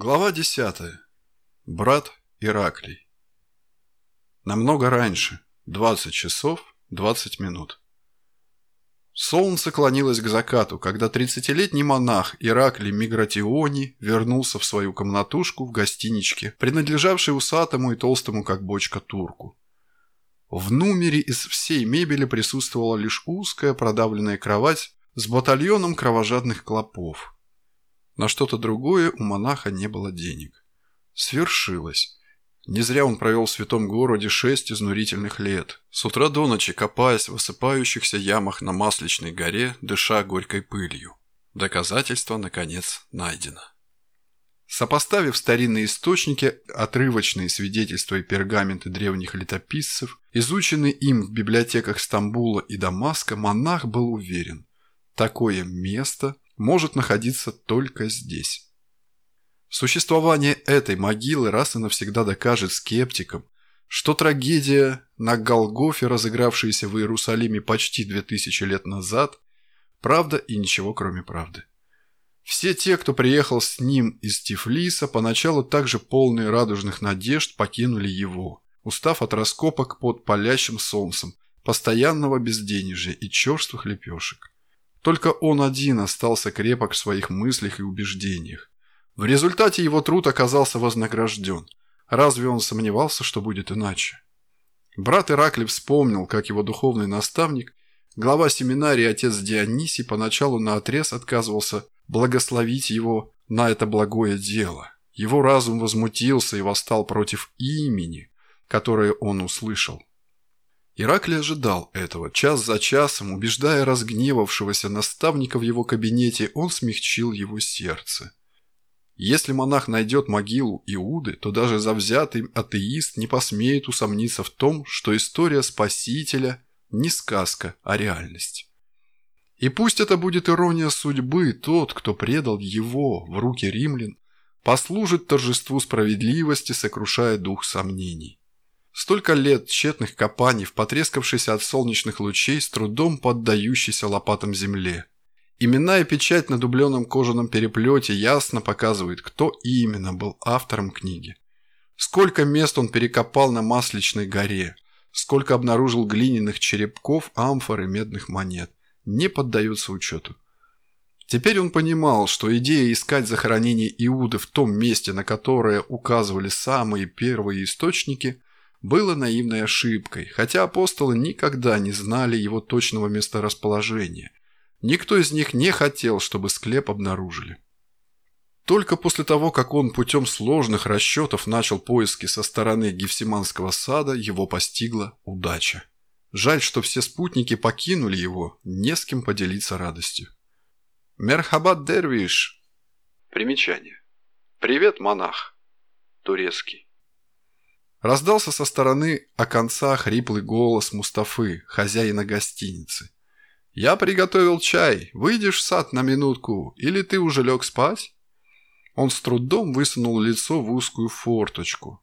Глава 10. Брат Ираклий. Намного раньше. 20 часов 20 минут. Солнце клонилось к закату, когда 30-летний монах Ираклий Мигратиони вернулся в свою комнатушку в гостиничке, принадлежавшей усатому и толстому, как бочка, турку. В номере из всей мебели присутствовала лишь узкая продавленная кровать с батальоном кровожадных клопов – на что-то другое у монаха не было денег. Свершилось. Не зря он провел в святом городе шесть изнурительных лет, с утра до ночи копаясь в высыпающихся ямах на Масличной горе, дыша горькой пылью. Доказательство, наконец, найдено. Сопоставив старинные источники, отрывочные свидетельства и пергаменты древних летописцев, изученные им в библиотеках Стамбула и Дамаска, монах был уверен – такое место может находиться только здесь. Существование этой могилы раз и навсегда докажет скептикам, что трагедия на Голгофе, разыгравшаяся в Иерусалиме почти 2000 лет назад, правда и ничего кроме правды. Все те, кто приехал с ним из Тифлиса, поначалу также полные радужных надежд покинули его, устав от раскопок под палящим солнцем, постоянного безденежья и черствых лепешек. Только он один остался крепок в своих мыслях и убеждениях. В результате его труд оказался вознагражден. Разве он сомневался, что будет иначе? Брат Иракли вспомнил, как его духовный наставник, глава семинарии отец Дионисий, поначалу наотрез отказывался благословить его на это благое дело. Его разум возмутился и восстал против имени, которое он услышал. Ираклий ожидал этого. Час за часом, убеждая разгневавшегося наставника в его кабинете, он смягчил его сердце. Если монах найдет могилу Иуды, то даже завзятый атеист не посмеет усомниться в том, что история Спасителя не сказка, а реальность. И пусть это будет ирония судьбы, тот, кто предал его в руки римлян, послужит торжеству справедливости, сокрушая дух сомнений. Столько лет тщетных копаний в потрескавшейся от солнечных лучей с трудом поддающейся лопатам земле. Имена и печать на дубленном кожаном переплете ясно показывают, кто именно был автором книги. Сколько мест он перекопал на Масличной горе, сколько обнаружил глиняных черепков, амфор и медных монет, не поддаются учету. Теперь он понимал, что идея искать захоронение Иуды в том месте, на которое указывали самые первые источники, было наивной ошибкой, хотя апостолы никогда не знали его точного месторасположения. Никто из них не хотел, чтобы склеп обнаружили. Только после того, как он путем сложных расчетов начал поиски со стороны Гефсиманского сада, его постигла удача. Жаль, что все спутники покинули его, не с кем поделиться радостью. «Мерхабад Дервиш!» Примечание. «Привет, монах!» Турецкий. Раздался со стороны оконца хриплый голос Мустафы, хозяина гостиницы. «Я приготовил чай. Выйдешь в сад на минутку, или ты уже лег спать?» Он с трудом высунул лицо в узкую форточку.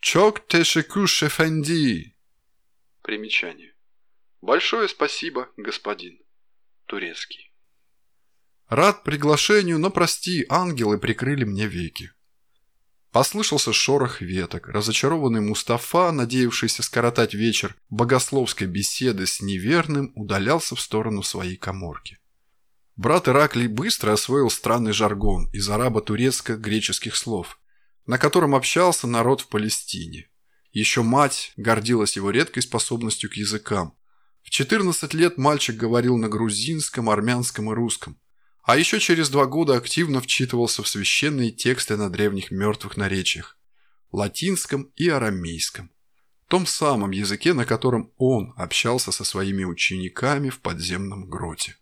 «Чок тешекуш эфенди!» Примечание. «Большое спасибо, господин». Турецкий. «Рад приглашению, но прости, ангелы прикрыли мне веки». Послышался шорох веток. Разочарованный Мустафа, надеявшийся скоротать вечер богословской беседы с неверным, удалялся в сторону своей коморки. Брат Ираклий быстро освоил странный жаргон из арабо-турецко-греческих слов, на котором общался народ в Палестине. Еще мать гордилась его редкой способностью к языкам. В 14 лет мальчик говорил на грузинском, армянском и русском. А еще через два года активно вчитывался в священные тексты на древних мертвых наречиях – латинском и арамейском. Том самом языке, на котором он общался со своими учениками в подземном гроте.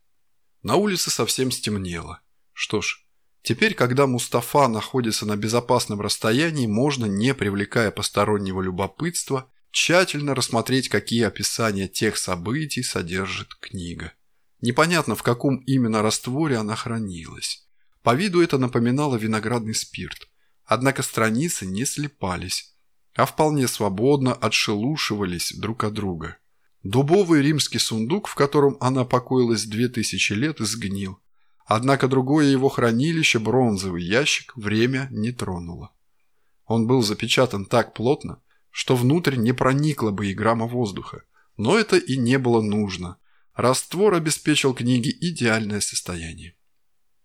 На улице совсем стемнело. Что ж, теперь, когда Мустафа находится на безопасном расстоянии, можно, не привлекая постороннего любопытства, тщательно рассмотреть, какие описания тех событий содержит книга. Непонятно, в каком именно растворе она хранилась. По виду это напоминало виноградный спирт. Однако страницы не слепались, а вполне свободно отшелушивались друг от друга. Дубовый римский сундук, в котором она покоилась две тысячи лет, сгнил, Однако другое его хранилище, бронзовый ящик, время не тронуло. Он был запечатан так плотно, что внутрь не проникло бы и грамма воздуха. Но это и не было нужно. Раствор обеспечил книге идеальное состояние.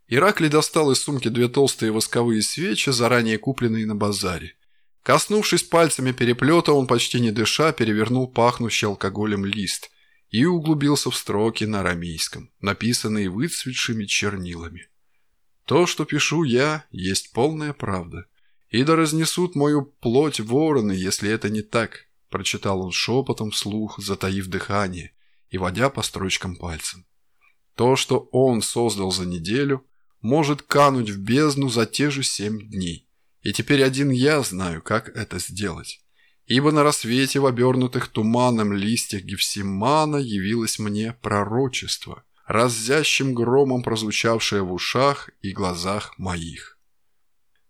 Ираклий достал из сумки две толстые восковые свечи, заранее купленные на базаре. Коснувшись пальцами переплета, он почти не дыша перевернул пахнущий алкоголем лист и углубился в строки на арамейском, написанные выцветшими чернилами. «То, что пишу я, есть полная правда. И да разнесут мою плоть вороны, если это не так», прочитал он шепотом вслух, затаив дыхание и водя по строчкам пальцем. «То, что он создал за неделю, может кануть в бездну за те же семь дней. И теперь один я знаю, как это сделать. Ибо на рассвете в обернутых туманом листьях Гефсимана явилось мне пророчество, разящим громом прозвучавшее в ушах и глазах моих.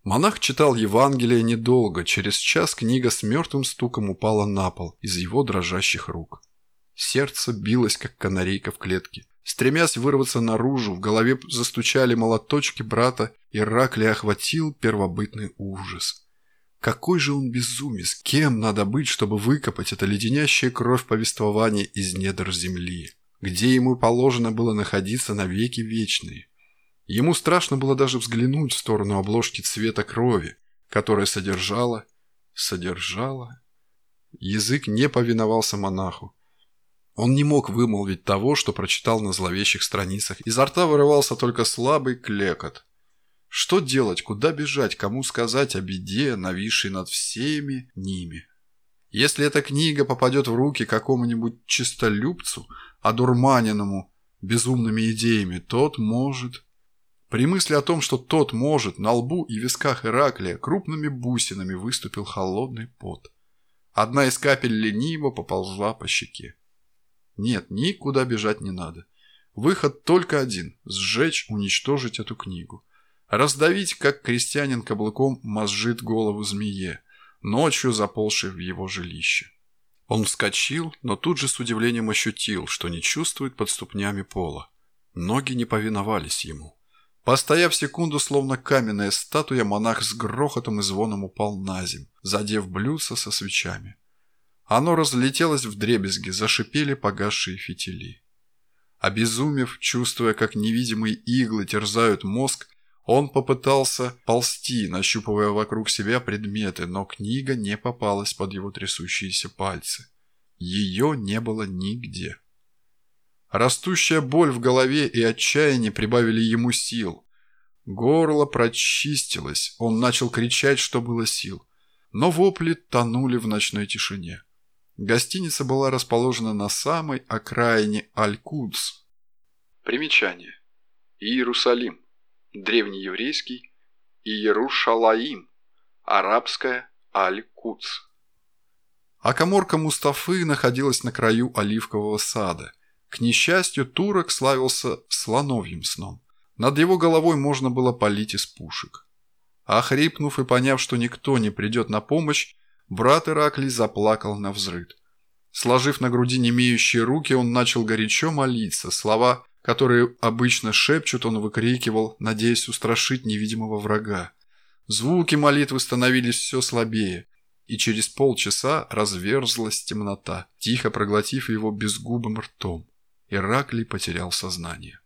Монах читал Евангелие недолго, через час книга с мертвым стуком упала на пол из его дрожащих рук. Сердце билось, как канарейка в клетке. Стремясь вырваться наружу, в голове застучали молоточки брата, и Ракли охватил первобытный ужас. Какой же он безумец! Кем надо быть, чтобы выкопать это леденящее кровь повествование из недр земли, где ему положено было находиться на веки вечные? Ему страшно было даже взглянуть в сторону обложки цвета крови, которая содержала... содержала... Язык не повиновался монаху. Он не мог вымолвить того, что прочитал на зловещих страницах. Изо рта вырывался только слабый клекот. Что делать, куда бежать, кому сказать о беде, нависшей над всеми ними? Если эта книга попадет в руки какому-нибудь чистолюбцу, одурманенному безумными идеями, тот может... При мысли о том, что тот может, на лбу и висках Ираклия крупными бусинами выступил холодный пот. Одна из капель лениво поползла по щеке. Нет, никуда бежать не надо. Выход только один – сжечь, уничтожить эту книгу. Раздавить, как крестьянин каблуком мозжит голову змее, ночью заползшей в его жилище. Он вскочил, но тут же с удивлением ощутил, что не чувствует под ступнями пола. Ноги не повиновались ему. Постояв секунду, словно каменная статуя, монах с грохотом и звоном упал на земь, задев блюдце со свечами. Оно разлетелось в дребезги, зашипели погасшие фитили. Обезумев, чувствуя, как невидимые иглы терзают мозг, он попытался ползти, нащупывая вокруг себя предметы, но книга не попалась под его трясущиеся пальцы. Ее не было нигде. Растущая боль в голове и отчаяние прибавили ему сил. Горло прочистилось, он начал кричать, что было сил. Но вопли тонули в ночной тишине. Гостиница была расположена на самой окраине Аль-Кудс. Примечание. Иерусалим. Древнееврейский Иерушалаим. Арабская Аль-Кудс. А коморка Мустафы находилась на краю оливкового сада. К несчастью, турок славился слоновьим сном. Над его головой можно было полить из пушек. Охрипнув и поняв, что никто не придет на помощь, Брат Ираклий заплакал на взрыд. Сложив на груди немеющие руки, он начал горячо молиться. Слова, которые обычно шепчут, он выкрикивал, надеясь устрашить невидимого врага. Звуки молитвы становились все слабее, и через полчаса разверзлась темнота, тихо проглотив его безгубым ртом. Ираклий потерял сознание.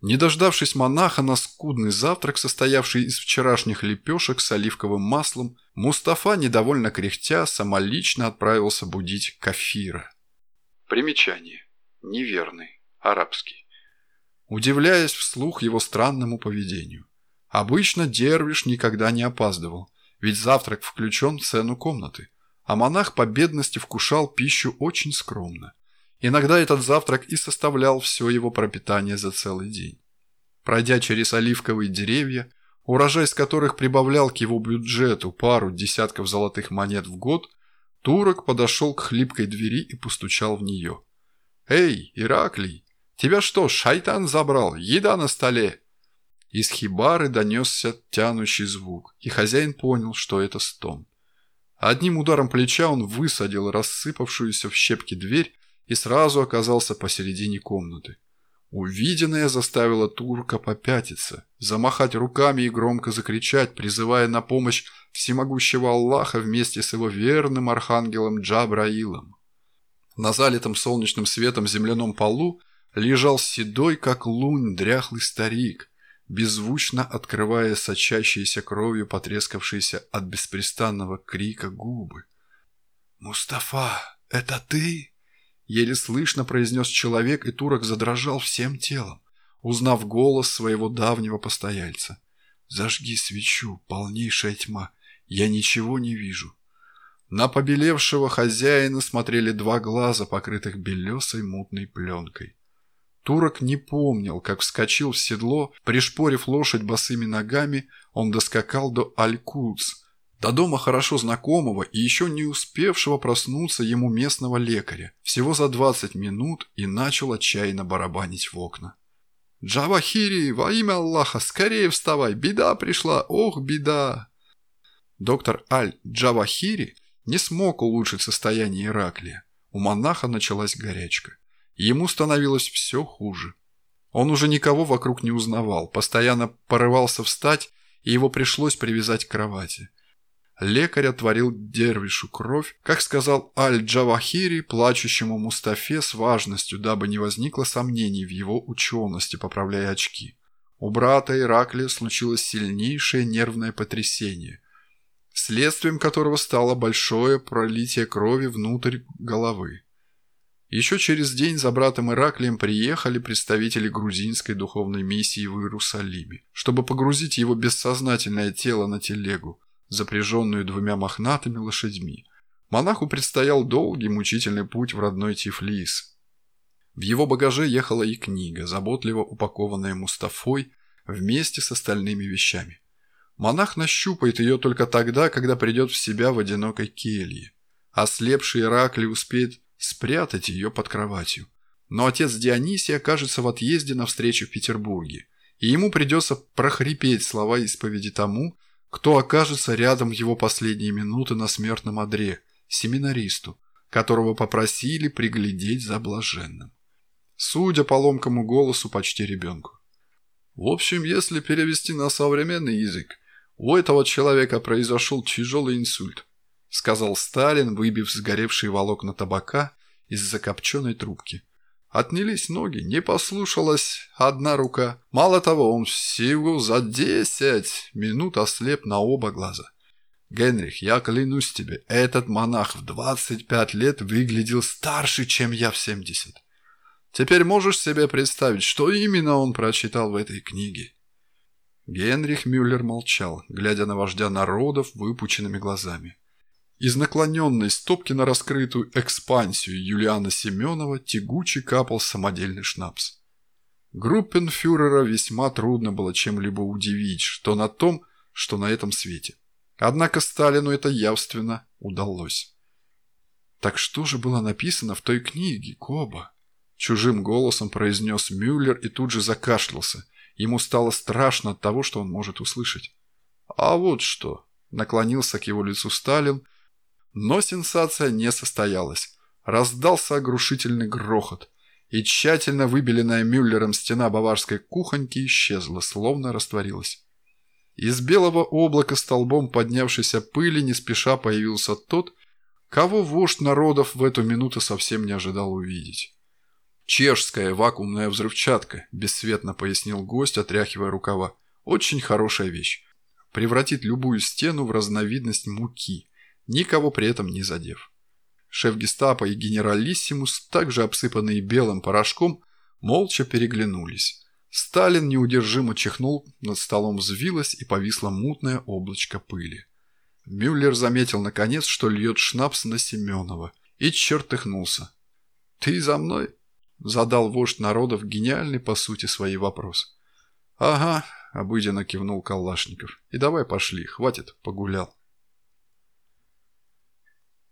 Не дождавшись монаха на скудный завтрак, состоявший из вчерашних лепешек с оливковым маслом, Мустафа, недовольно кряхтя, самолично отправился будить кафира. Примечание. Неверный. Арабский. Удивляясь вслух его странному поведению. Обычно Дервиш никогда не опаздывал, ведь завтрак включен в цену комнаты, а монах по бедности вкушал пищу очень скромно. Иногда этот завтрак и составлял все его пропитание за целый день. Пройдя через оливковые деревья, урожай из которых прибавлял к его бюджету пару десятков золотых монет в год, турок подошел к хлипкой двери и постучал в нее. «Эй, Ираклий, тебя что, шайтан забрал? Еда на столе!» Из хибары донесся тянущий звук, и хозяин понял, что это стон. Одним ударом плеча он высадил рассыпавшуюся в щепки дверь и сразу оказался посередине комнаты. Увиденное заставило турка попятиться, замахать руками и громко закричать, призывая на помощь всемогущего Аллаха вместе с его верным архангелом Джабраилом. На залитом солнечным светом земляном полу лежал седой, как лунь, дряхлый старик, беззвучно открывая сочащиеся кровью потрескавшиеся от беспрестанного крика губы. «Мустафа, это ты?» Еле слышно произнес человек, и турок задрожал всем телом, узнав голос своего давнего постояльца. «Зажги свечу, полнейшая тьма, я ничего не вижу». На побелевшего хозяина смотрели два глаза, покрытых белесой мутной пленкой. Турок не помнил, как вскочил в седло, пришпорив лошадь босыми ногами, он доскакал до Аль-Кудс, до дома хорошо знакомого и еще не успевшего проснуться ему местного лекаря, всего за 20 минут и начал отчаянно барабанить в окна. «Джавахири, во имя Аллаха, скорее вставай, беда пришла, ох, беда!» Доктор Аль-Джавахири не смог улучшить состояние Ираклия. У монаха началась горячка. Ему становилось все хуже. Он уже никого вокруг не узнавал, постоянно порывался встать, и его пришлось привязать к кровати. Лекарь отворил дервишу кровь, как сказал Аль-Джавахири, плачущему Мустафе с важностью, дабы не возникло сомнений в его учености, поправляя очки. У брата Ираклия случилось сильнейшее нервное потрясение, следствием которого стало большое пролитие крови внутрь головы. Еще через день за братом Ираклием приехали представители грузинской духовной миссии в Иерусалиме, чтобы погрузить его бессознательное тело на телегу, запряженную двумя мохнатыми лошадьми. Монаху предстоял долгий мучительный путь в родной Тифлис. В его багаже ехала и книга, заботливо упакованная Мустафой вместе с остальными вещами. Монах нащупает ее только тогда, когда придет в себя в одинокой келье. Ослепший Иракли успеет спрятать ее под кроватью. Но отец Дионисий окажется в отъезде на встречу в Петербурге, и ему придется прохрипеть слова исповеди тому, кто окажется рядом его последние минуты на смертном одре, семинаристу, которого попросили приглядеть за блаженным. Судя по ломкому голосу, почти ребенку. В общем, если перевести на современный язык, у этого человека произошел тяжелый инсульт, сказал Сталин, выбив сгоревшие волокна табака из закопченной трубки. Отнялись ноги, не послушалась одна рука. Мало того, он всего за десять минут ослеп на оба глаза. Генрих, я клянусь тебе, этот монах в 25 лет выглядел старше, чем я в 70. Теперь можешь себе представить, что именно он прочитал в этой книге? Генрих Мюллер молчал, глядя на вождя народов выпученными глазами. Из наклоненной стопки на раскрытую экспансию Юлиана Семенова тягуче капал самодельный шнапс. Группенфюрера весьма трудно было чем-либо удивить, что на том, что на этом свете. Однако Сталину это явственно удалось. «Так что же было написано в той книге, Коба?» Чужим голосом произнес Мюллер и тут же закашлялся. Ему стало страшно от того, что он может услышать. «А вот что!» – наклонился к его лицу Сталин – но сенсация не состоялась. Раздался оглушительный грохот, и тщательно выбеленная Мюллером стена баварской кухоньки исчезла, словно растворилась. Из белого облака столбом поднявшейся пыли не спеша появился тот, кого вождь народов в эту минуту совсем не ожидал увидеть. «Чешская вакуумная взрывчатка», – бесцветно пояснил гость, отряхивая рукава. «Очень хорошая вещь. Превратит любую стену в разновидность муки никого при этом не задев. Шеф гестапо и генералиссимус, также обсыпанные белым порошком, молча переглянулись. Сталин неудержимо чихнул, над столом взвилось и повисло мутное облачко пыли. Мюллер заметил наконец, что льет шнапс на Семенова, и чертыхнулся. «Ты за мной?» – задал вождь народов гениальный по сути своей вопрос. «Ага», – обыденно кивнул Калашников. «И давай пошли, хватит, погулял».